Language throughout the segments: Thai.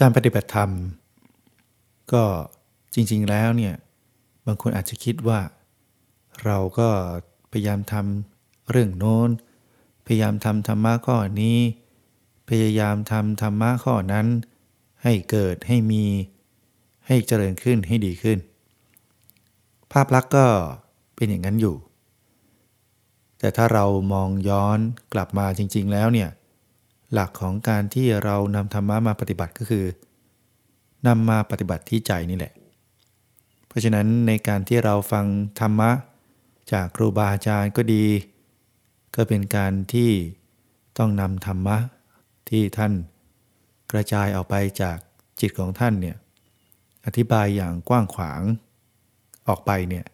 การปฏิบัติธรรม ก็จริง ๆ แล้วเนี่ยบางคนอาจจะคิดว่า เราก็พยายามทำเรื่องโน้น พยายามทำธรรมะข้อนี้ พยายามทำธรรมะข้อนั้น ให้เกิดให้มี ให้เจริญขึ้นให้ดีขึ้น ภาพลักษณ์ก็เป็นอย่างนั้นอยู่ แต่ถ้าเรามองย้อนกลับมาจริง ๆ แล้วเนี่ย หลักของการที่เรานำธรรมะมาปฏิบัติก็คือนำมาปฏิบัติที่ใจนี่แหละ เพราะฉะนั้นในการที่เราฟังธรรมะ จากครูบาอาจารย์ก็ดี ก็เป็นการที่ต้องนำธรรมะที่ท่านกระจายออกไปจากจิตของท่านเนี่ยอธิบายอย่างกว้างขวาง ออกไปเนี่ย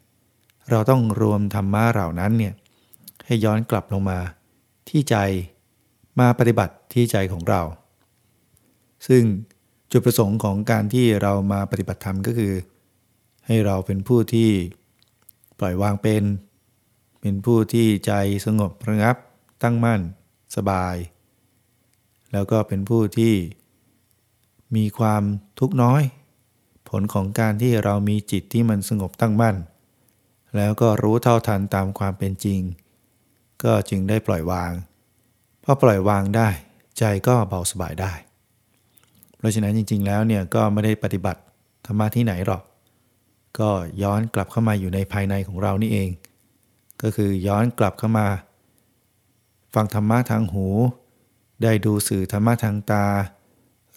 เราต้องรวมธรรมะเหล่านั้นเนี่ยให้ย้อนกลับลงมาที่ใจ มาปฏิบัติที่ใจของเรา ซึ่งจุดประสงค์ของการที่เรามาปฏิบัติธรรมก็คือ ให้เราเป็นผู้ที่ปล่อยวางเป็น เป็นผู้ที่ใจสงบระงับ ตั้งมั่น สบาย แล้วก็เป็นผู้ที่มีความทุกข์น้อย ผลของการที่เรามีจิตที่มันสงบตั้งมั่น แล้วก็รู้เท่าทันตามความเป็นจริง ก็จึงได้ปล่อยวาง พอปล่อยวางได้ ใจก็เบาสบายได้ เพราะฉะนั้นจริง ๆ แล้วเนี่ยก็ไม่ได้ปฏิบัติธรรมะที่ไหนหรอก ก็ย้อนกลับเข้ามาอยู่ในภายในของเรานี่เอง ก็คือย้อนกลับเข้ามา ฟังธรรมะทางหู ได้ดูสื่อธรรมะทางตา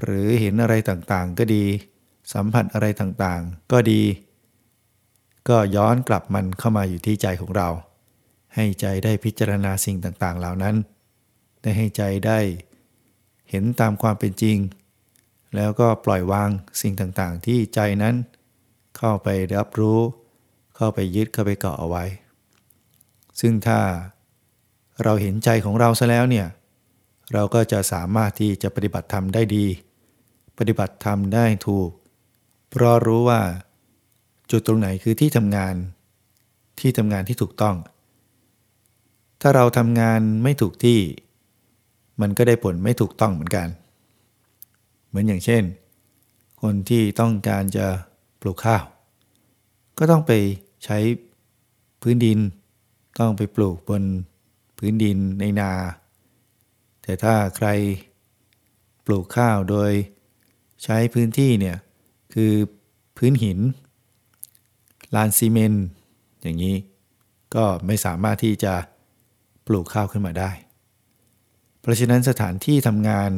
หรือเห็นอะไรต่างๆ ก็ดี สัมผัสอะไรต่างๆ ก็ดี ก็ย้อนกลับมันเข้ามาอยู่ที่ใจของเรา ให้ใจได้พิจารณาสิ่งต่างๆ เหล่านั้น ได้ให้ใจได้ เห็นตามความเป็นจริง แล้วก็ปล่อยวางสิ่งต่างๆ ที่ใจนั้น เข้าไปรับรู้ เข้าไปยึดเข้าไปเกาะเอาไว้ ซึ่งถ้าเราเห็นใจของเราซะแล้วเนี่ยเราก็จะสามารถที่จะปฏิบัติธรรมได้ดี ปฏิบัติธรรมได้ถูก เพราะรู้ว่า จุดตรงไหนคือที่ทำงาน ที่ทำงานที่ถูกต้อง ถ้าเราทำงานไม่ถูกที่ มันก็ได้ผลไม่ถูกต้องเหมือนกัน เหมือนอย่างเช่น คนที่ต้องการจะปลูกข้าว ก็ต้องไปใช้พื้นดิน ต้องไปปลูกบนพื้นดินในนา แต่ถ้าใครปลูกข้าวโดยใช้พื้นที่เนี่ยคือพื้นหิน ลานซีเมนต์อย่างนี้ ก็ไม่สามารถที่จะปลูกข้าวขึ้นมาได้ เพราะฉะนั้นสถานที่ทำงาน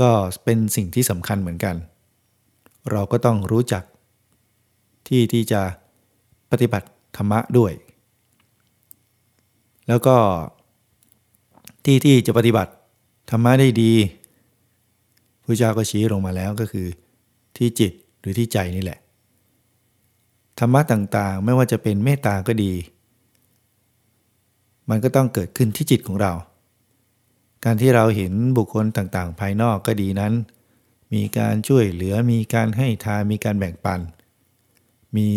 ก็เป็นสิ่งที่สำคัญเหมือนกัน เราก็ต้องรู้จักที่ที่จะปฏิบัติธรรมะด้วย แล้วก็ที่ที่จะปฏิบัติธรรมะได้ดีพระเจ้าก็ชี้ลงมาแล้วก็คือ ที่จิตหรือที่ใจนี่แหละ ธรรมะต่างๆ ไม่ว่าจะเป็นเมตตาก็ดี มันก็ต้องเกิดขึ้นที่จิตของเรา การที่เราเห็นบุคคลต่างๆ ภายนอกก็ดีนั้น มีการช่วยเหลือมีการให้ทานมีการแบ่งปัน มี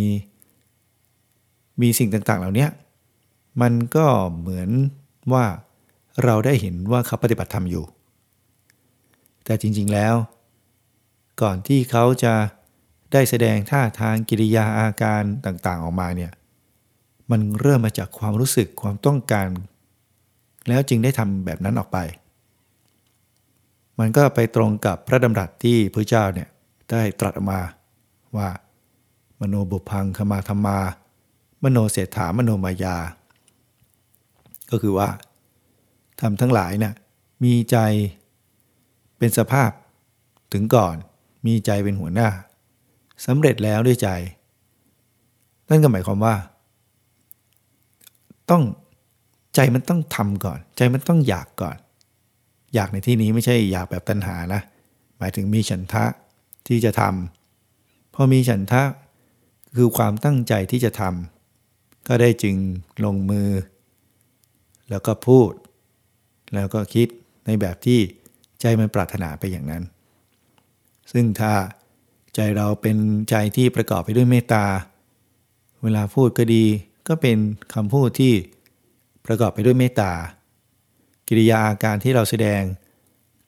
มีสิ่งต่างๆ เหล่านี้มันก็เหมือนว่าเราได้เห็นว่าเขาปฏิบัติธรรมอยู่ แต่จริงๆแล้ว ก่อนที่เขาจะได้แสดงท่าทางกิริยาอาการต่างๆ ออกมาเนี่ยมันเริ่มมาจากความรู้สึกความต้องการ แล้วจึงได้ทำแบบนั้นออกไป มันก็ไปตรงกับพระดำรัสที่พระเจ้าเนี่ยได้ตรัสออกมาว่ามโนบุพังขมาธรรมา มโนเศรษฐามโนมายา ก็คือว่าทำทั้งหลายเนะ่ยมีใจเป็นสภาพถึงก่อนมีใจเป็นหัวหน้าสำเร็จแล้วด้วยใจ นั่นก็หมายความว่า ต้อง ใจมันต้องทำก่อน ใจมันต้องอยากก่อน อยากในที่นี้ไม่ใช่อยากแบบตัณหานะ หมายถึงมีฉันทะที่จะทำพอมีฉันทะคือความตั้งใจที่จะทำก็ได้จึงลงมือ แล้วก็พูด แล้วก็คิดในแบบที่ใจมันปรารถนาไปอย่างนั้น ซึ่งถ้าใจเราเป็นใจที่ประกอบไปด้วยเมตตา เวลาพูดก็ดี ก็เป็นคำพูดที่ ประกอบไปด้วยเมตตา กิริยาอาการที่เราแสดง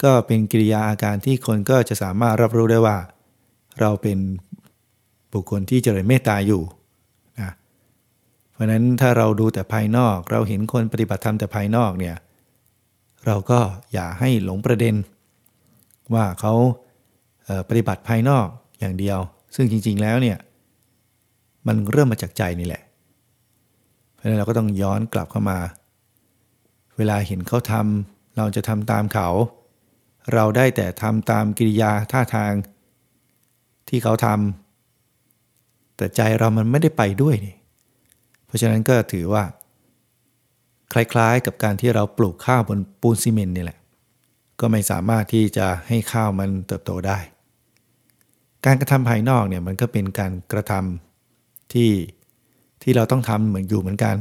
ก็เป็นกิริยาอาการที่คนก็จะสามารถรับรู้ได้ว่า เราเป็นบุคคลที่เจริญเมตตาอยู่นะเพราะนั้นถ้าเราดูแต่ภายนอก เราเห็นคนปฏิบัติธรรมแต่ภายนอกเนี่ยเราก็อย่าให้หลงประเด็น ว่าเขาปฏิบัติภายนอกอย่างเดียว ซึ่งจริง ๆแล้วเนี่ยมันเริ่มมาจากใจนี่แหละ เพราะนั้นเราก็ต้องย้อนกลับเข้ามา เวลาเห็นเขาทำเราจะทำตามเขา เราได้แต่ทำตามกิริยาท่าทางที่เขาทำแต่ใจเรามันไม่ได้ไปด้วยนี่เพราะฉะนั้นก็ถือว่า คล้ายๆ กับการที่เราปลูกข้าวบนปูนซีเมนต์นี่แหละ ก็ไม่สามารถที่จะให้ข้าวมันเติบโตได้ การกระทำภายนอกเนี่ยมันก็เป็นการกระทำที่ ที่เราต้องทำเหมือนอยู่เหมือนกัน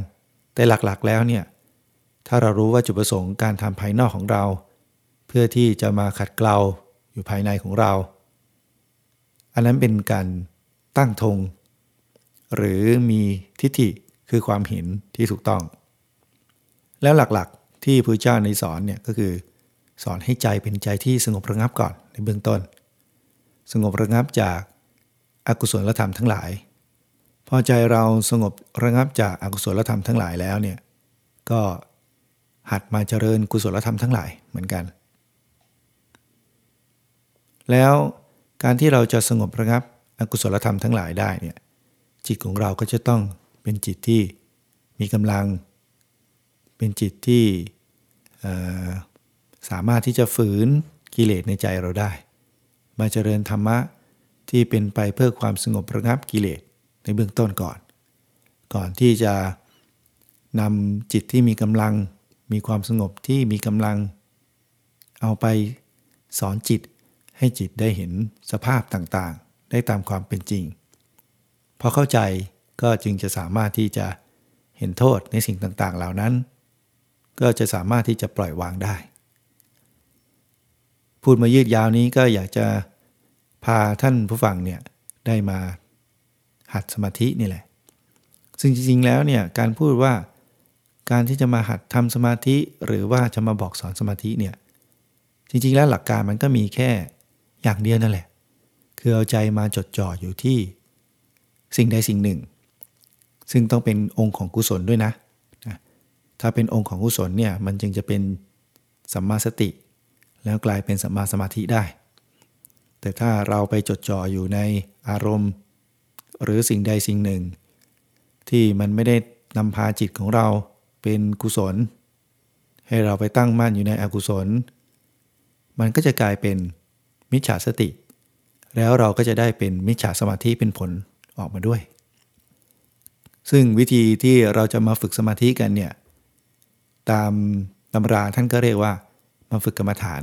แต่หลักๆแล้วเนี่ยถ้าเรารู้ว่าจุดประสงค์การทำภายนอกของเรา เพื่อที่จะมาขัดเกลาอยู่ภายในของเรา อันนั้นเป็นการตั้งธงหรือมีทิฏฐิคือความเห็นที่ถูกต้อง แล้วหลักๆที่พระเจ้าในสอนเนี่ยก็คือ สอนให้ใจเป็นใจที่สงบระงับก่อนในเบื้องต้น สงบระงับจากอากุศลธรรมทั้งหลาย พอใจเราสงบระงับจากอากุศลธรรมทั้งหลายแล้วเนี่ยก็หัดมาเจริญกุศลธรรมทั้งหลายเหมือนกัน แล้วการที่เราจะสงบระงับอกุศลธรรมทั้งหลายได้เนี่ยจิตของเราก็จะต้องเป็นจิตที่มีกำลัง เป็นจิตที่สามารถที่จะฝืนกิเลสในใจเราได้ มาเจริญธรรมะที่เป็นไปเพื่อความสงบระงับกิเลส ในเบื้องต้นก่อน ก่อนที่จะนำจิตที่มีกำลัง มีความสงบที่มีกำลัง เอาไปสอนจิตให้จิตได้เห็นสภาพต่างๆ ได้ตามความเป็นจริง พอเข้าใจก็จึงจะสามารถที่จะเห็นโทษในสิ่งต่างๆ เหล่านั้น ก็จะสามารถที่จะปล่อยวางได้ พูดมายืดยาวนี้ก็อยากจะพาท่านผู้ฟังเนี่ยได้มา หัดสมาธินี่แหละ ซึ่งจริงๆแล้วเนี่ยการพูดว่าการที่จะมาหัดทำสมาธิหรือว่าจะมาบอกสอนสมาธิเนี่ยจริงๆแล้วหลักการมันก็มีแค่อย่างเดียวนั่นแหละ คือเอาใจมาจดจ่ออยู่ที่สิ่งใดสิ่งหนึ่ง ซึ่งต้องเป็นองค์ของกุศลด้วยนะ ถ้าเป็นองค์ของกุศลเนี่ยมันจึงจะเป็นสัมมาสติ แล้วกลายเป็นสัมมาสมาธิได้ แต่ถ้าเราไปจดจ่ออยู่ในอารมณ์ หรือสิ่งใดสิ่งหนึ่ง ที่มันไม่ได้นำพาจิตของเราเป็นกุศล ให้เราไปตั้งมั่นอยู่ในอกุศล มันก็จะกลายเป็นมิจฉาสติ แล้วเราก็จะได้เป็นมิจฉาสมาธิเป็นผลออกมาด้วย ซึ่งวิธีที่เราจะมาฝึกสมาธิกันเนี่ยตามตำราท่านก็เรียกว่ามาฝึกกรรมฐาน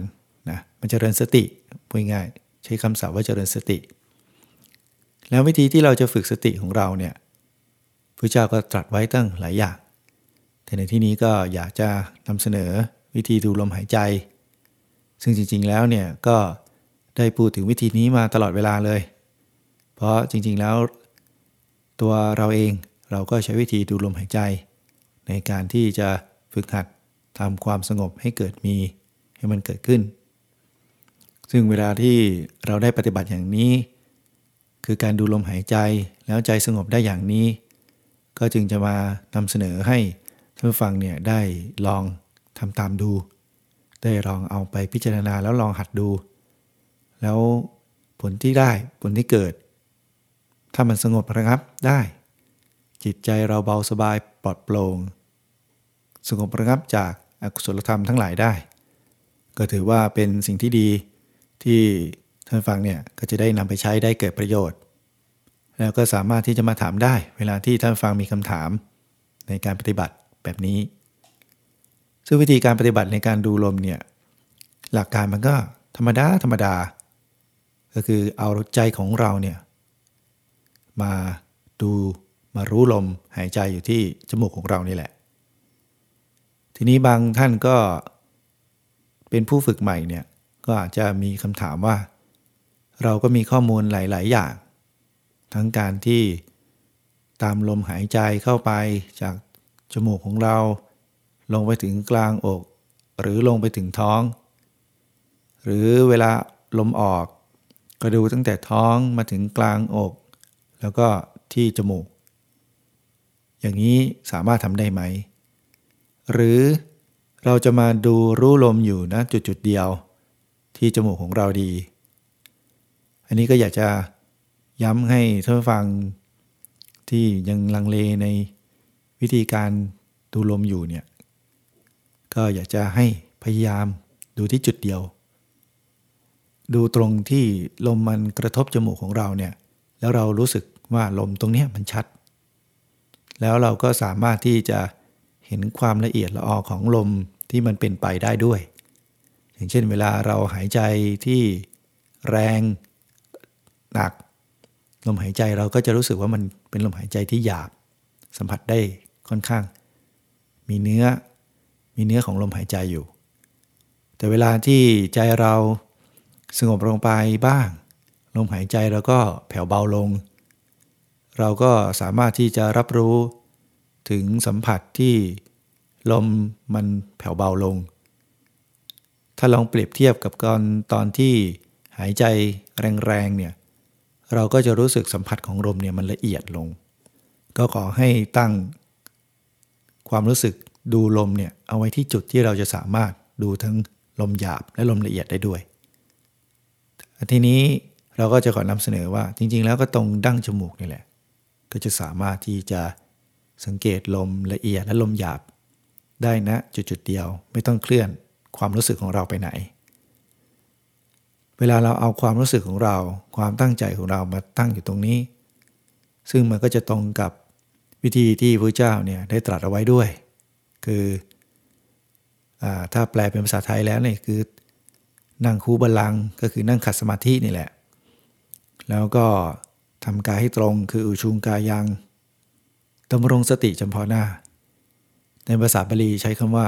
นะมันจเจริญสติพูดง่ายใช้คำศัพท์ว่าเจริญสติ แล้ววิธีที่เราจะฝึกสติของเราเนี่ยพระเจ้าก็ตรัสไว้ตั้งหลายอย่าง แต่ในที่นี้ก็อยากจะนำเสนอวิธีดูลมหายใจ ซึ่งจริง ๆ แล้วเนี่ยก็ได้พูดถึงวิธีนี้มาตลอดเวลาเลย เพราะจริง ๆ แล้ว ตัวเราเองเราก็ใช้วิธีดูลมหายใจ ในการที่จะฝึกหัดทำความสงบให้เกิดมีให้มันเกิดขึ้น ซึ่งเวลาที่เราได้ปฏิบัติอย่างนี้ คือการดูลมหายใจแล้วใจสงบได้อย่างนี้ ก็จึงจะมานำเสนอให้ท่านผู้ฟังเนี่ยได้ลองทำตามดู ได้ลองเอาไปพิจารณาแล้วลองหัดดู แล้วผลที่ได้ผลที่เกิด ถ้ามันสงบระงับได้ จิตใจเราเบาสบายปลอดโปร่งสงบระงับจากอากุศลธรรมทั้งหลายได้ ก็ถือว่าเป็นสิ่งที่ดีที่ ท่านฟังเนี่ยก็จะได้นำไปใช้ได้เกิดประโยชน์ แล้วก็สามารถที่จะมาถามได้ เวลาที่ท่านฟังมีคำถามในการปฏิบัติแบบนี้ ซึ่งวิธีการปฏิบัติในการดูลมเนี่ยหลักการมันก็ธรรมดาธรรมดา ก็คือเอาใจของเราเนี่ยมาดูมารู้ลมหายใจอยู่ที่จมูกของเรานี่แหละ ทีนี้บางท่านก็เป็นผู้ฝึกใหม่เนี่ยก็อาจจะมีคำถามว่า เราก็มีข้อมูลหลาย ๆ อย่าง ทั้งการที่ตามลมหายใจเข้าไปจากจมูกของเรา ลงไปถึงกลางอก หรือลงไปถึงท้อง หรือเวลาลมออก ก็ดูตั้งแต่ท้องมาถึงกลางอก แล้วก็ที่จมูก อย่างนี้สามารถทำได้ไหม หรือเราจะมาดูรู้ลมอยู่นะจุดจุดเดียว ที่จมูกของเราดี อันนี้ก็อยากจะย้ำให้ท่านฟังที่ยังลังเลในวิธีการดูลมอยู่เนี่ยก็อยากจะให้พยายามดูที่จุดเดียว ดูตรงที่ลมมันกระทบจมูกของเราเนี่ยแล้วเรารู้สึกว่าลมตรงนี้มันชัด แล้วเราก็สามารถที่จะเห็นความละเอียดละออของลมที่มันเป็นไปได้ด้วย อย่างเช่นเวลาเราหายใจที่แรง หนัก ลมหายใจเราก็จะรู้สึกว่ามันเป็นลมหายใจที่หยาบ สัมผัสได้ค่อนข้าง มีเนื้อ มีเนื้อของลมหายใจอยู่ แต่เวลาที่ใจเราสงบลงไปบ้าง ลมหายใจเราก็แผ่วเบาลง เราก็สามารถที่จะรับรู้ถึงสัมผัสที่ลมมันแผ่วเบาลง ถ้าลองเปรียบเทียบกับตอนตอนที่หายใจแรงๆเนี่ย เราก็จะรู้สึกสัมผัสของลมเนี่ยมันละเอียดลง ก็ขอให้ตั้งความรู้สึกดูลมเนี่ยเอาไว้ที่จุดที่เราจะสามารถดูทั้งลมหยาบและลมละเอียดได้ด้วย ทีนี้เราก็จะขอนำเสนอว่าจริง ๆ แล้วก็ตรงดั้งจมูกนี่แหละ ก็จะสามารถที่จะสังเกตลมละเอียดและลมหยาบ ได้นะจุดๆเดียวไม่ต้องเคลื่อนความรู้สึกของเราไปไหน เวลาเราเอาความรู้สึกของเรา ความตั้งใจของเรามาตั้งอยู่ตรงนี้ ซึ่งมันก็จะตรงกับวิธีที่พระเจ้าเนี่ยได้ตรัสเอาไว้ด้วย คืออถ้าแปลเป็นภาษาไทยแล้วเนี่ยคือนั่งคูบาลังก็คือนั่งขัดสมาธินี่แหละ แล้วก็ทำกายให้ตรงคืออุชุงกายังดำรงสติจำเพาะหน้า ในภาษาบาลีใช้คำว่า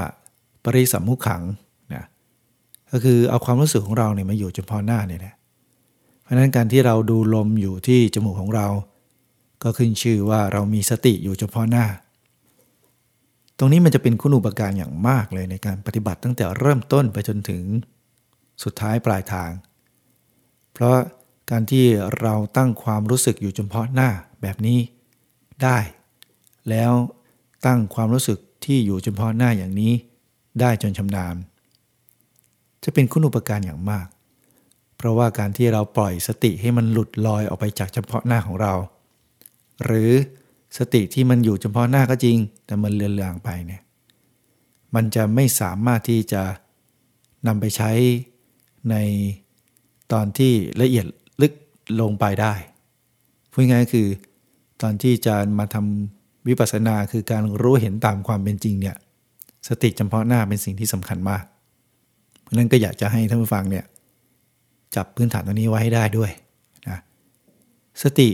ปริสัมมุขขัง ก็คือเอาความรู้สึกของเราเนี่ยมาอยู่เฉพาะหน้าเนี่ยแหละเพราะนั้นการที่เราดูลมอยู่ที่จมูกของเรา ก็ขึ้นชื่อว่าเรามีสติอยู่เฉพาะหน้า ตรงนี้มันจะเป็นคุณูปการอย่างมากเลยในการปฏิบัติตั้งแต่เริ่มต้นไปจนถึงสุดท้ายปลายทาง เพราะการที่เราตั้งความรู้สึกอยู่เฉพาะหน้าแบบนี้ได้ แล้วตั้งความรู้สึกที่อยู่เฉพาะหน้าอย่างนี้ ได้จนชำนาญ จะเป็นคุณูปการอย่างมาก เพราะว่าการที่เราปล่อยสติให้มันหลุดลอยออกไปจากเฉพาะหน้าของเรา หรือสติที่มันอยู่เฉพาะหน้าก็จริง แต่มันเลือนลางไปเนี่ยมันจะไม่สามารถที่จะนำไปใช้ในตอนที่ละเอียดลึกลงไปได้พูดง่ายคือ ตอนที่จะมาทำวิปัสสนาคือการรู้เห็นตามความเป็นจริงเนี่ยสติเฉพาะหน้าเป็นสิ่งที่สำคัญมาก เพราะนั้นก็อยากจะให้ท่านผู้ฟังเนี่ยจับพื้นฐานตรงนี้ไว้ให้ได้ด้วยนะสติ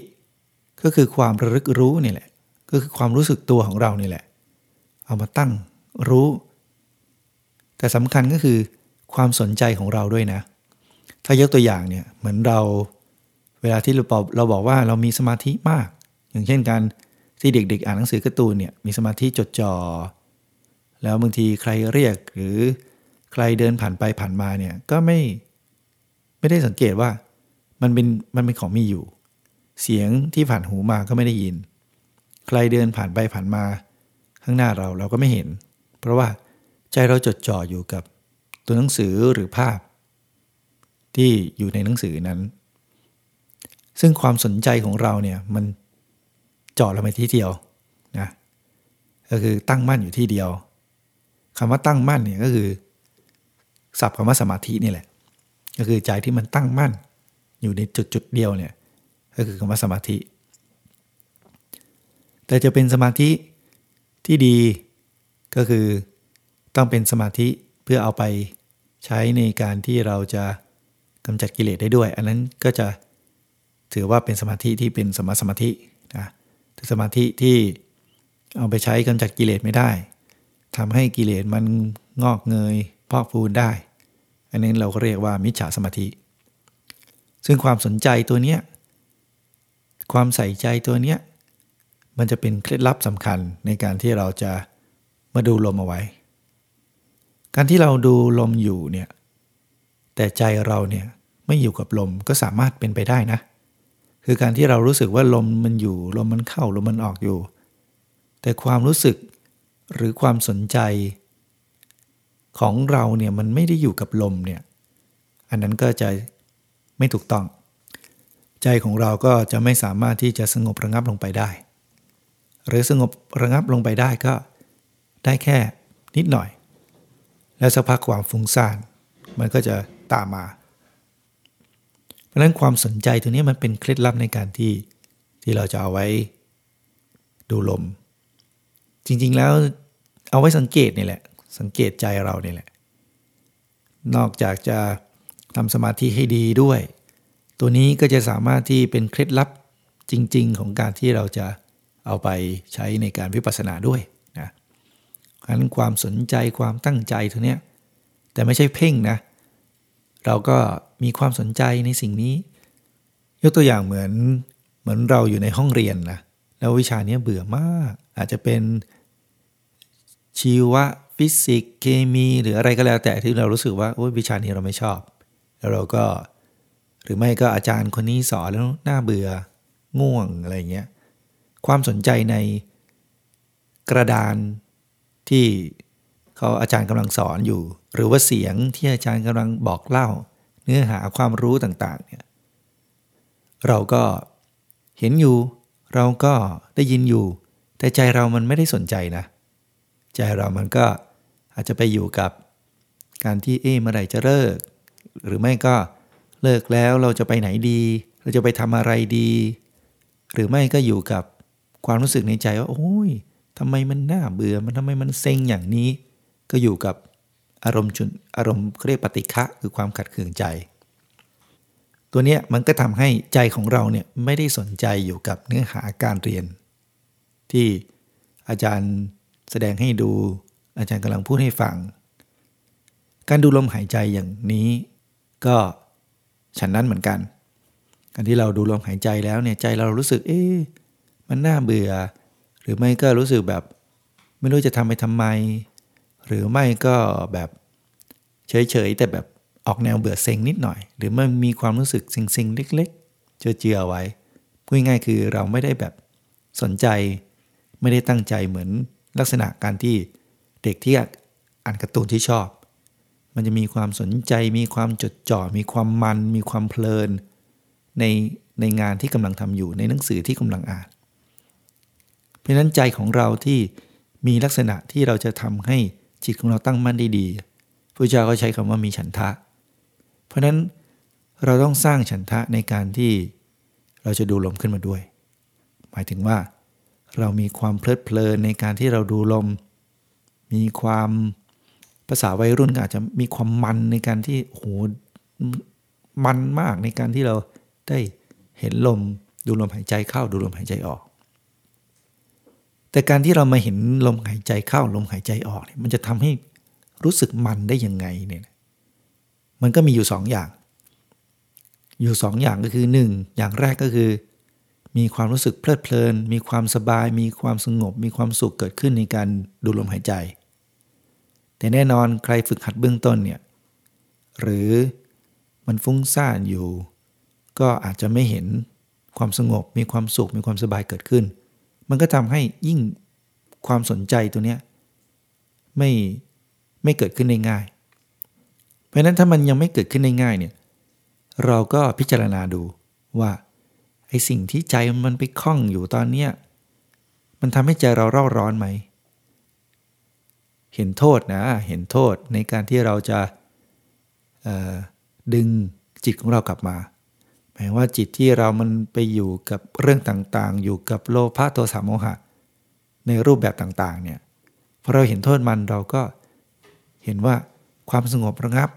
ก็คือความระลึกรู้นี่แหละ ก็คือความรู้สึกตัวของเรานี่แหละ เอามาตั้งรู้ แต่สำคัญก็คือความสนใจของเราด้วยนะ ถ้ายกตัวอย่างเนี่ยเหมือนเราเวลาที่เราบอกเราบอกว่าเรามีสมาธิมาก อย่างเช่นการที่เด็ก ๆ อ่านหนังสือการ์ตูนเนี่ยมีสมาธิจดจอ่อแล้วบางทีใครเรียกหรือ ใครเดินผ่านไปผ่านมาเนี่ยก็ไม่ไม่ได้สังเกตว่ามันเป็นมันเป็นของมีอยู่ เสียงที่ผ่านหูมาก็ไม่ได้ยิน ใครเดินผ่านไปผ่านมาข้างหน้าเราเราก็ไม่เห็น เพราะว่าใจเราจดจ่ออยู่กับตัวหนังสือหรือภาพ ที่อยู่ในหนังสือนั้น ซึ่งความสนใจของเราเนี่ยมันจ่อเราไปที่เดียวนะก็คือตั้งมั่นอยู่ที่เดียวคำว่าตั้งมั่นเนี่ยก็คือ ศัพท์คำว่าสมาธินี่แหละ ก็คือใจที่มันตั้งมั่น อยู่ในจุดจุดเดียวเนี่ยก็คือคำว่าสมาธิ แต่จะเป็นสมาธิที่ดีก็คือต้องเป็นสมาธิเพื่อเอาไปใช้ในการที่เราจะกำจัดกิเลสได้ด้วย อันนั้นก็จะถือว่าเป็นสมาธิที่เป็นสมาสมาธินะแต่สมาธิที่เอาไปใช้กำจัดกิเลสไม่ได้ทำให้กิเลสมันงอกเงย พอกพูนได้ อันนี้เราก็เรียกว่ามิจฉาสมาธิ ซึ่งความสนใจตัวเนี้ยความใส่ใจตัวเนี้ยมันจะเป็นเคล็ดลับสำคัญในการที่เราจะมาดูลมเอาไว้ การที่เราดูลมอยู่เนี่ยแต่ใจเราเนี่ยไม่อยู่กับลมก็สามารถเป็นไปได้นะ คือการที่เรารู้สึกว่าลมมันอยู่ ลมมันเข้าลมมันออกอยู่ แต่ความรู้สึกหรือความสนใจ ของเราเนี่ยมันไม่ได้อยู่กับลมเนี่ยอันนั้นก็จะไม่ถูกต้อง ใจของเราก็จะไม่สามารถที่จะสงบระงับลงไปได้ หรือสงบระงับลงไปได้ก็ได้แค่นิดหน่อย แล้วสักพักความฟุ้งซ่านมันก็จะตามมา เพราะฉะนั้นความสนใจตัวนี้มันเป็นเคล็ดลับในการที่ที่เราจะเอาไว้ดูลม จริงๆแล้วเอาไว้สังเกตนี่แหละ สังเกตใจเรานี่แหละ นอกจากจะทำสมาธิให้ดีด้วย ตัวนี้ก็จะสามารถที่เป็นเคล็ดลับจริง ๆ ของการที่เราจะเอาไปใช้ในการวิปัสสนาด้วยนะฉะนั้นความสนใจความตั้งใจตัวเนี้ยแต่ไม่ใช่เพ่งนะ เราก็มีความสนใจในสิ่งนี้ ยกตัวอย่างเหมือนเหมือนเราอยู่ในห้องเรียนนะแล้ววิชานี้เบื่อมาก อาจจะเป็นชีวะ ฟิสิกส์เคมีหรืออะไรก็แล้วแต่ที่เรารู้สึกว่าโอ้ยวิชานี้เราไม่ชอบ แล้วเราก็หรือไม่ก็อาจารย์คนนี้สอนแล้วน่าเบื่อง่วงอะไรเงี้ยความสนใจในกระดานที่เขาอาจารย์กำลังสอนอยู่ หรือว่าเสียงที่อาจารย์กำลังบอกเล่า เนื้อหาความรู้ต่างๆเนี่ยเราก็เห็นอยู่ เราก็ได้ยินอยู่ แต่ใจเรามันไม่ได้สนใจนะ ใจเรามันก็ อาจจะไปอยู่กับการที่เอ๊ะเมื่อไหร่จะเลิก หรือไม่ก็เลิกแล้วเราจะไปไหนดี เราจะไปทำอะไรดี หรือไม่ก็อยู่กับความรู้สึกในใจว่าโอ้ยทำไมมันน่าเบื่อมันทำไมมันเซ็งอย่างนี้ ก็อยู่กับอารมณ์จุนอารมณ์เรียกปฏิฆะคือความขัดเคืองใจ ตัวเนี้ยมันก็ทำให้ใจของเราเนี่ยไม่ได้สนใจอยู่กับเนื้อหาการเรียน ที่อาจารย์แสดงให้ดู อาจารย์กำลังพูดให้ฟัง การดูลมหายใจอย่างนี้ ก็ฉันนั้นเหมือนกัน การที่เราดูลมหายใจแล้วเนี่ยใจเรารู้สึก เอ๊ะมันน่าเบื่อ หรือไม่ก็รู้สึกแบบ ไม่รู้จะทำไปทำไม หรือไม่ก็แบบเฉยๆแต่แบบออกแนวเบื่อเซ็งนิดหน่อย หรือมันมีความรู้สึกเซ็งๆเล็ก ๆ เจือๆไว้พูดง่ายๆคือเราไม่ได้แบบสนใจ ไม่ได้ตั้งใจเหมือนลักษณะการที่ เด็กที่อ่านการ์ตูนที่ชอบ มันจะมีความสนใจ มีความจดจ่อ มีความมัน มีความเพลิน ในในงานที่กำลังทำอยู่ในหนังสือที่กำลังอ่าน เพราะนั้นใจของเราที่มีลักษณะที่เราจะทำให้จิตของเราตั้งมั่นได้ดีพระเจ้าก็ใช้คำว่ามีฉันทะ เพราะนั้นเราต้องสร้างฉันทะในการที่เราจะดูลมขึ้นมาด้วย หมายถึงว่า เรามีความเพลิดเพลินในการที่เราดูลม มีความภาษาวัยรุ่นก็อาจจะมีความมันในการที่โหมันมากในการที่เราได้เห็นลมดูลมหายใจเข้าดูลมหายใจออก แต่การที่เรามาเห็นลมหายใจเข้าลมหายใจออกเนี่ยมันจะทำให้รู้สึกมันได้ยังไงเนี่ยมันก็มีอยู่สองอย่าง อยู่สองอย่างก็คือหนึ่งอย่างแรกก็คือ มีความรู้สึกเพลิดเพลิน มีความสบาย มีความสงบ มีความสุขเกิดขึ้นในการดูลมหายใจ แต่แน่นอนใครฝึกหัดเบื้องต้นเนี่ยหรือมันฟุ้งซ่านอยู่ ก็อาจจะไม่เห็นความสงบมีความสุขมีความสบายเกิดขึ้น มันก็ทำให้ยิ่งความสนใจตัวเนี้ยไม่ไม่เกิดขึ้นได้ง่าย เพราะนั้นถ้ามันยังไม่เกิดขึ้นได้ง่ายเนี่ยเราก็พิจารณาดูว่าไอ้สิ่งที่ใจมันไปคล้องอยู่ตอนเนี้ยมันทำให้ใจเราเร่าร้อนไหม เห็นโทษนะ เห็นโทษในการที่เราจะดึงจิตของเรากลับมา หมายว่าจิตที่เรามันไปอยู่กับเรื่องต่างๆ อยู่กับโลภะโทสะโมหะ ในรูปแบบต่างๆเนี่ยพอเราเห็นโทษมันเราก็เห็นว่าความสงบระงับ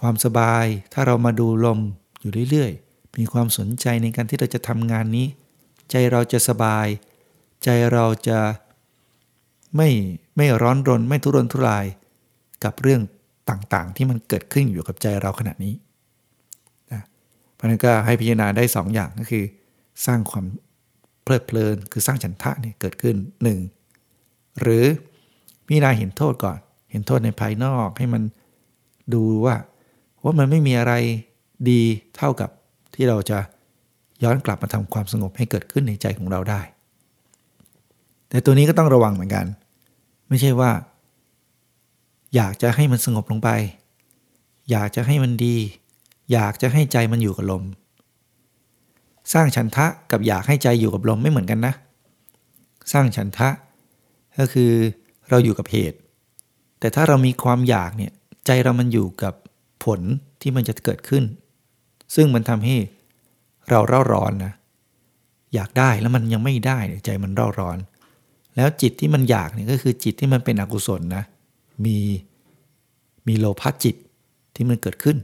ความสบาย ถ้าเรามาดูลมอยู่เรื่อยๆ มีความสนใจในการที่เราจะทำงานนี้ ใจเราจะสบาย ใจเราจะไม่ ไม่ร้อนรนไม่ทุรนทุราย กับเรื่องต่างๆ ที่มันเกิดขึ้นอยู่กับใจเราขณะนี้นะเพราะนั้นก็ให้พิจารณาได้2ออย่างก็คือ สร้างความเพลิดเพลิน คือสร้างฉันทะเนี่ยเกิดขึ้น 1. หรือพิจารณาเห็นโทษก่อน เห็นโทษในภายนอกให้มันดูว่าว่ามันไม่มีอะไรดีเท่ากับที่เราจะย้อนกลับมาทำความสงบให้เกิดขึ้นในใจของเราได้ แต่ตัวนี้ก็ต้องระวังเหมือนกัน ไม่ใช่ว่า อยากจะให้มันสงบลงไป อยากจะให้มันดี อยากจะให้ใจมันอยู่กับลม สร้างฉันทะกับอยากให้ใจอยู่กับลมไม่เหมือนกันนะ สร้างฉันทะ ก็คือเราอยู่กับเหตุ แต่ถ้าเรามีความอยากเนี่ยใจเรามันอยู่กับผลที่มันจะเกิดขึ้น ซึ่งมันทำให้เราเร่าร้อนนะอยากได้แล้วมันยังไม่ได้ใจมันเร่าร้อน แล้วจิตที่มันอยากเนี่ยก็คือจิตที่มันเป็นอกุศลนะมีมีโลภะจิตที่มันเกิดขึ้น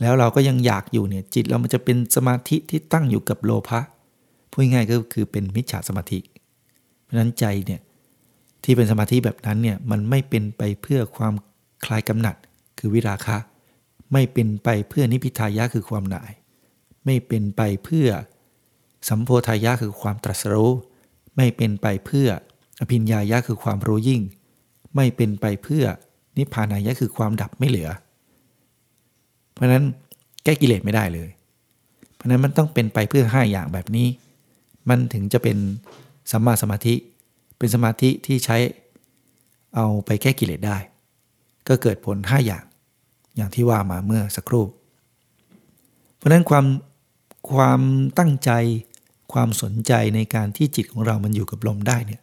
แล้วเราก็ยังอยากอยู่เนี่ยจิตเรามันจะเป็นสมาธิที่ตั้งอยู่กับโลภะพูดง่ายก็คือเป็นมิจฉาสมาธิ เพราะนั้นใจเนี่ยที่เป็นสมาธิแบบนั้นเนี่ยมันไม่เป็นไปเพื่อความคลายกำหนัด คือวิราคะ ไม่เป็นไปเพื่อนิพิทายะคือความหน่าย ไม่เป็นไปเพื่อสัมโพธายะคือความตรัสรู้ ไม่เป็นไปเพื่ออภิญญายะคือความรู้ยิ่ง ไม่เป็นไปเพื่อนิพพานายะคือความดับไม่เหลือ เพราะนั้นแก้กิเลสไม่ได้เลย เพราะนั้นมันต้องเป็นไปเพื่อห้าอย่างแบบนี้ มันถึงจะเป็นสัมมาสมาธิ เป็นสมาธิที่ใช้เอาไปแก้กิเลสได้ ก็เกิดผลห้าอย่าง อย่างที่ว่ามาเมื่อสักครู่ เพราะนั้นความความตั้งใจ ความสนใจในการที่จิตของเรามันอยู่กับลมได้เนี่ย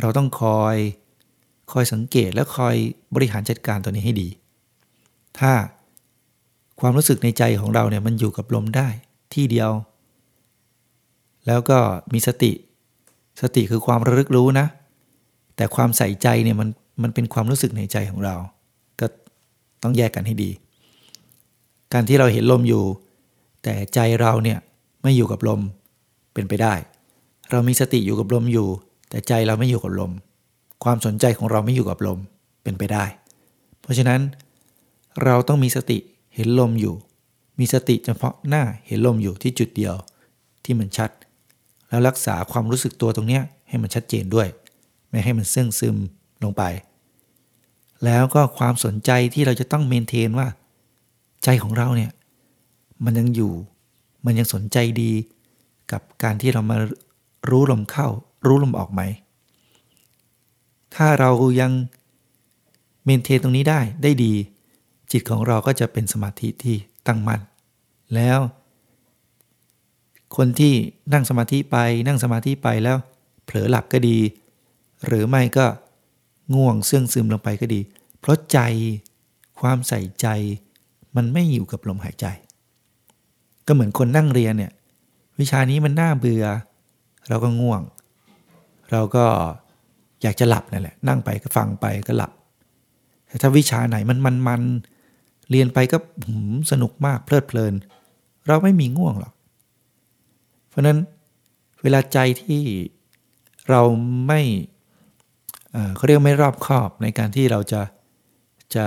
เราต้องคอยคอยสังเกตและคอยบริหารจัดการตัวนี้ให้ดี ถ้าความรู้สึกในใจของเราเนี่ยมันอยู่กับลมได้ที่เดียว แล้วก็มีสติ สติคือความระลึกรู้นะ แต่ความใส่ใจเนี่ยมันมันเป็นความรู้สึกในใจของเรา ก็ต้องแยกกันให้ดี การที่เราเห็นลมอยู่ แต่ใจเราเนี่ยไม่อยู่กับลม เป็นไปได้ เรามีสติอยู่กับลมอยู่ แต่ใจเราไม่อยู่กับลม ความสนใจของเราไม่อยู่กับลมเป็นไปได้ เพราะฉะนั้น เราต้องมีสติเห็นลมอยู่ มีสติเฉพาะหน้าเห็นลมอยู่ที่จุดเดียวที่มันชัด แล้วรักษาความรู้สึกตัวตรงนี้ให้มันชัดเจนด้วย ไม่ให้มันเสื่องซึมลงไป แล้วก็ความสนใจที่เราจะต้องเมนเทนว่า ใจของเราเนี่ยมันยังอยู่ มันยังสนใจดี กับการที่เรามารู้ลมเข้า รู้ลมออกไหม ถ้าเรายังเมนเทนตรงนี้ได้ได้ดี จิตของเราก็จะเป็นสมาธิที่ตั้งมั่นแล้ว คนที่นั่งสมาธิไปนั่งสมาธิไปแล้ว เผลอหลับก็ดี หรือไม่ก็ง่วงเสื่องซึมลงไปก็ดี เพราะใจความใส่ใจ มันไม่อยู่กับลมหายใจ ก็เหมือนคนนั่งเรียนเนี่ย วิชานี้มันน่าเบื่อ เราก็ง่วง เราก็อยากจะหลับนั่นแหละ นั่งไปก็ฟังไปก็หลับ แต่ถ้าวิชาไหนมันมันมันเรียนไปก็สนุกมากเพลิดเพลิน เราไม่มีง่วงหรอก เพราะนั้นเวลาใจที่เราไม่เขาเรียกไม่รอบคอบในการที่เราจะจะ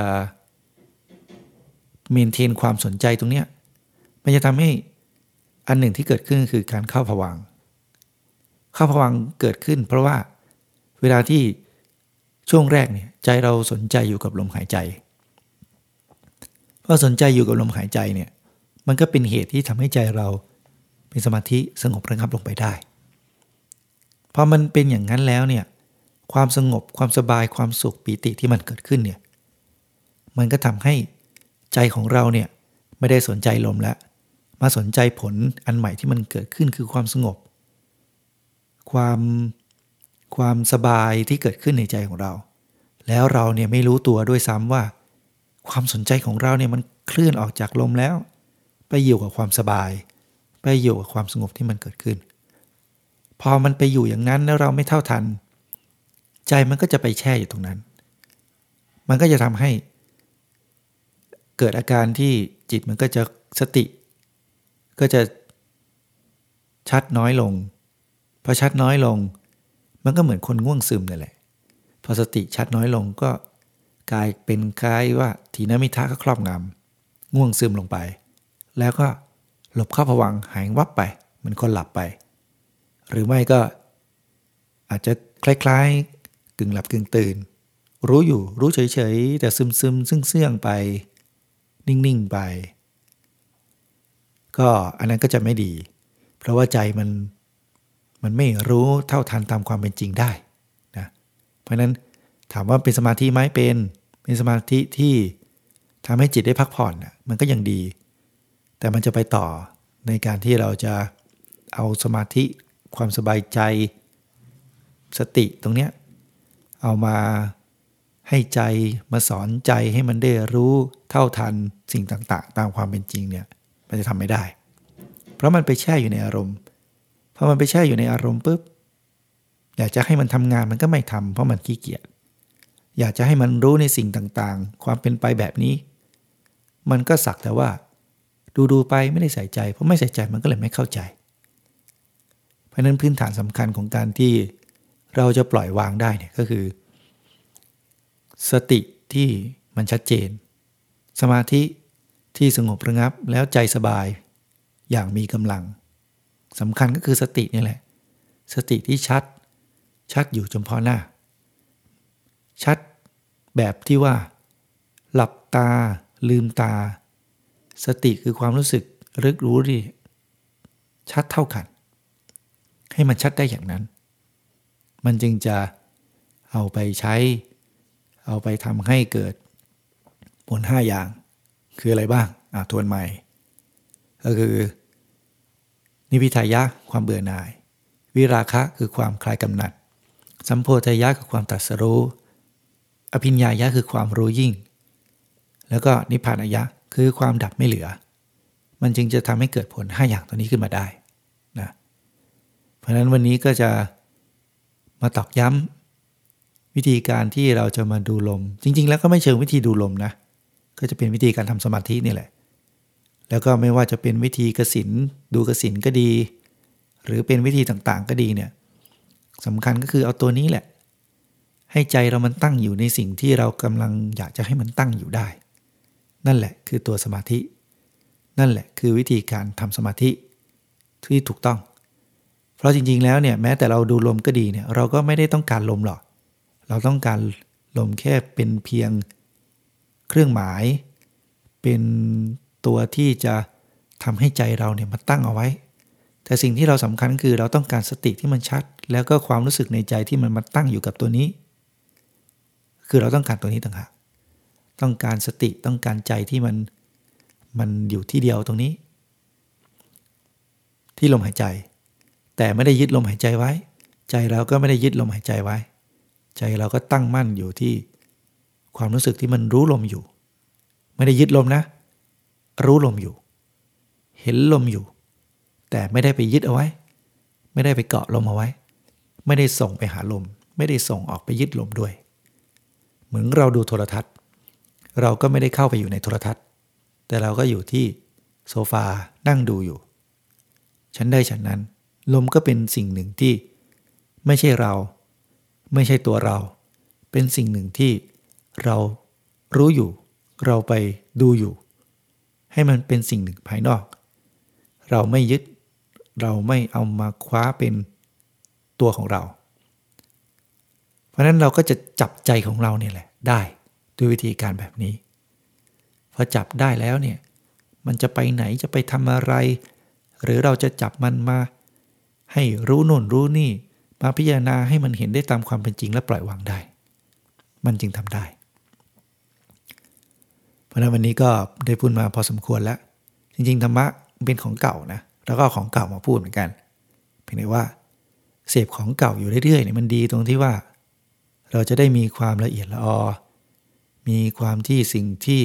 เมนเทนความสนใจตรงนี้มันจะทำให้ อันหนึ่งที่เกิดขึ้นคือการเข้าผวัง เข้าผวังเกิดขึ้น เพราะว่าเวลาที่ช่วงแรกเนี่ยใจเราสนใจอยู่กับลมหายใจพอสนใจอยู่กับลมหายใจเนี่ยมันก็เป็นเหตุที่ทำให้ใจเราเป็นสมาธิสงบระงับลงไปได้พอมันเป็นอย่างนั้นแล้วเนี่ยความสงบความสบายความสุขปีติที่มันเกิดขึ้นเนี่ยมันก็ทำให้ใจของเราเนี่ยไม่ได้สนใจลมแล้ว มาสนใจผลอันใหม่ที่มันเกิดขึ้นคือความสงบ ความความสบายที่เกิดขึ้นในใจของเรา แล้วเราเนี่ยไม่รู้ตัวด้วยซ้ำว่า ความสนใจของเราเนี่ยมันเคลื่อนออกจากลมแล้ว ไปอยู่กับความสบาย ไปอยู่กับความสงบที่มันเกิดขึ้น พอมันไปอยู่อย่างนั้นแล้วเราไม่เท่าทัน ใจมันก็จะไปแช่อยู่ตรงนั้น มันก็จะทำให้ เกิดอาการที่จิตมันก็จะสติ ก็จะชัดน้อยลง พอชัดน้อยลง มันก็เหมือนคนง่วงซึมนั่นแหละ พอสติชัดน้อยลงก็กลายเป็นคล้ายว่าทีนมิทะก็ครอบงำง่วงซึมลงไป แล้วก็หลบเข้าผวังหายวับไป เหมือนคนหลับไป หรือไม่ก็อาจจะคล้ายๆกึ่งหลับกึ่งตื่น รู้อยู่รู้เฉยๆ แต่ซึมซึมซึ่งเสื่องไป นิ่งๆไป ก็อันนั้นก็จะไม่ดี เพราะว่าใจมันมันไม่รู้เท่าทันตามความเป็นจริงได้นะเพราะนั้นถามว่าเป็นสมาธิไหมเป็น เป็นสมาธิที่ทำให้จิตได้พักผ่อนนะมันก็ยังดี แต่มันจะไปต่อในการที่เราจะเอาสมาธิความสบายใจสติตรงเนี้ยเอามาให้ใจมาสอนใจให้มันได้รู้เท่าทันสิ่งต่าง ๆ ตามความเป็นจริงเนี่ย มันจะทำไม่ได้ เพราะมันไปแช่อยู่ในอารมณ์พอมันไปแช่อยู่ในอารมณ์ปุ๊บอยากจะให้มันทำงานมันก็ไม่ทำเพราะมันขี้เกียจอยากจะให้มันรู้ในสิ่งต่างๆ ความเป็นไปแบบนี้ มันก็สักแต่ว่า ดูๆไปไม่ได้ใส่ใจ เพราะไม่ใส่ใจมันก็เลยไม่เข้าใจ เพราะนั้นพื้นฐานสำคัญของการที่เราจะปล่อยวางได้เนี่ยก็คือ สติที่มันชัดเจน สมาธิ ที่สงบระงับแล้วใจสบายอย่างมีกำลังสำคัญก็คือสตินี่แหละ สติที่ชัด ชัดอยู่เฉพาะหน้า ชัดแบบที่ว่า หลับตา ลืมตา สติคือความรู้สึกรึกรู้ดีชัดเท่ากัน ให้มันชัดได้อย่างนั้น มันจึงจะเอาไปใช้ เอาไปทำให้เกิดผลห้าอย่าง คืออะไรบ้างอะทวนใหม่ ก็คือ นิพิทายะความเบื่อหน่าย วิราคะคือความคลายกำหนัด สัมโพธายะคือความตรัสรู้อภิญญายะคือความรู้ยิ่ง แล้วก็นิพพานายะคือความดับไม่เหลือ มันจึงจะทำให้เกิดผล 5 อย่างตัวนี้ขึ้นมาได้นะเพราะฉะนั้นวันนี้ก็จะมาตอกย้ำวิธีการที่เราจะมาดูลม จริง ๆ แล้วก็ไม่เชิงวิธีดูลมนะ ก็จะเป็นวิธีการทำสมาธินี่แหละ แล้วก็ไม่ว่าจะเป็นวิธีกสินดูกสินก็ดี หรือเป็นวิธีต่างๆก็ดีเนี่ยสำคัญก็คือเอาตัวนี้แหละ ให้ใจเรามันตั้งอยู่ในสิ่งที่เรากำลังอยากจะให้มันตั้งอยู่ได้ นั่นแหละคือตัวสมาธิ นั่นแหละคือวิธีการทำสมาธิที่ถูกต้อง เพราะจริงๆแล้วเนี่ยแม้แต่เราดูลมก็ดีเนี่ยเราก็ไม่ได้ต้องการลมหรอก เราต้องการลมแค่เป็นเพียง เครื่องหมาย เป็นตัวที่จะทำให้ใจเราเนี่ยมาตั้งเอาไว้ แต่สิ่งที่เราสำคัญคือเราต้องการสติที่มันชัด แล้วก็ความรู้สึกในใจที่มันมาตั้งอยู่กับตัวนี้ คือเราต้องการตัวนี้ต่างหากต้องการสติต้องการใจที่มันมันอยู่ที่เดียวตรงนี้ ที่ลมหายใจ แต่ไม่ได้ยึดลมหายใจไว้ ใจเราก็ไม่ได้ยึดลมหายใจไว้ ใจเราก็ตั้งมั่นอยู่ที่ ความรู้สึกที่มันรู้ลมอยู่ ไม่ได้ยึดลมนะ รู้ลมอยู่ เห็นลมอยู่ แต่ไม่ได้ไปยึดเอาไว้ ไม่ได้ไปเกาะลมเอาไว้ ไม่ได้ส่งไปหาลม ไม่ได้ส่งออกไปยึดลมด้วย เหมือนเราดูโทรทัศน์ เราก็ไม่ได้เข้าไปอยู่ในโทรทัศน์ แต่เราก็อยู่ที่โซฟานั่งดูอยู่ ฉันได้ฉันนั้น ลมก็เป็นสิ่งหนึ่งที่ ไม่ใช่เรา ไม่ใช่ตัวเรา เป็นสิ่งหนึ่งที่ เรารู้อยู่ เราไปดูอยู่ ให้มันเป็นสิ่งหนึ่งภายนอก เราไม่ยึด เราไม่เอามาคว้าเป็นตัวของเรา เพราะนั้นเราก็จะจับใจของเราเนี่ยแหละได้ด้วยวิธีการแบบนี้ พอจับได้แล้วเนี่ย มันจะไปไหนจะไปทำอะไร หรือเราจะจับมันมา ให้รู้น่นรู้นี่ มาพิจารณาให้มันเห็นได้ตามความเป็นจริงและปล่อยวางได้ มันจึงทำได้ เพราะนั้นวันนี้ก็ได้พูดมาพอสมควรแล้ว จริงๆธรรมะเป็นของเก่านะแล้วก็ของเก่ามาพูดเหมือนกัน เพียงแต่ว่า เสพของเก่าอยู่เรื่อยๆเนี่ยมันดีตรงที่ว่า เราจะได้มีความละเอียดละออ มีความที่สิ่งที่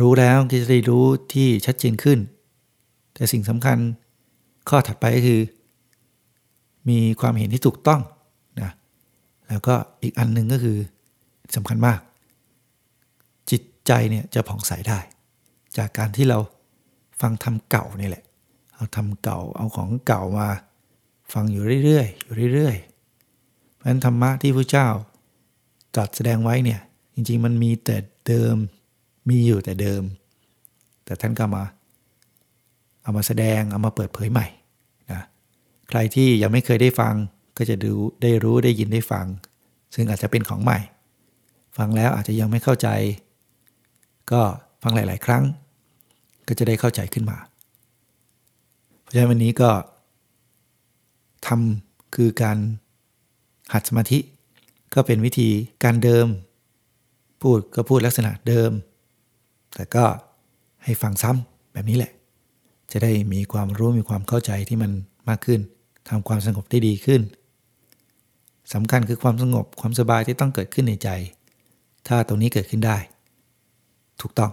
รู้แล้วก็จะได้รู้ที่ชัดเจนขึ้น แต่สิ่งสำคัญข้อถัดไปก็คือ มีความเห็นที่ถูกต้องนะแล้วก็อีกอันหนึ่งก็คือสำคัญมาก ใจเนี่ยจะผ่องใสได้ จากการที่เราฟังทำเก่านี่แหละ เอาทำเก่าเอาของเก่ามา ฟังอยู่เรื่อยๆอยู่เรื่อยๆเพราะฉะนั้นธรรมะที่พระเจ้าตรัสแสดงไว้เนี่ยจริงๆมันมีแต่เดิมมีอยู่แต่เดิม แต่ท่านก็มา เอามาแสดงเอามาเปิดเผยใหม่นะใครที่ยังไม่เคยได้ฟังก็จะดูได้รู้ได้ยินได้ฟัง ซึ่งอาจจะเป็นของใหม่ ฟังแล้วอาจจะยังไม่เข้าใจ ก็ฟังหลาย ๆ ครั้ง ก็จะได้เข้าใจขึ้นมา เพราะฉะนั้นวันนี้ก็ทำคือการหัดสมาธิ ก็เป็นวิธีการเดิม พูดก็พูดลักษณะเดิม แต่ก็ให้ฟังซ้ำแบบนี้แหละ จะได้มีความรู้มีความเข้าใจที่มันมากขึ้นทำความสงบได้ดีขึ้นสำคัญคือความสงบความสบายที่ต้องเกิดขึ้นในใจ ถ้าตรงนี้เกิดขึ้นได้ ถูกต้อง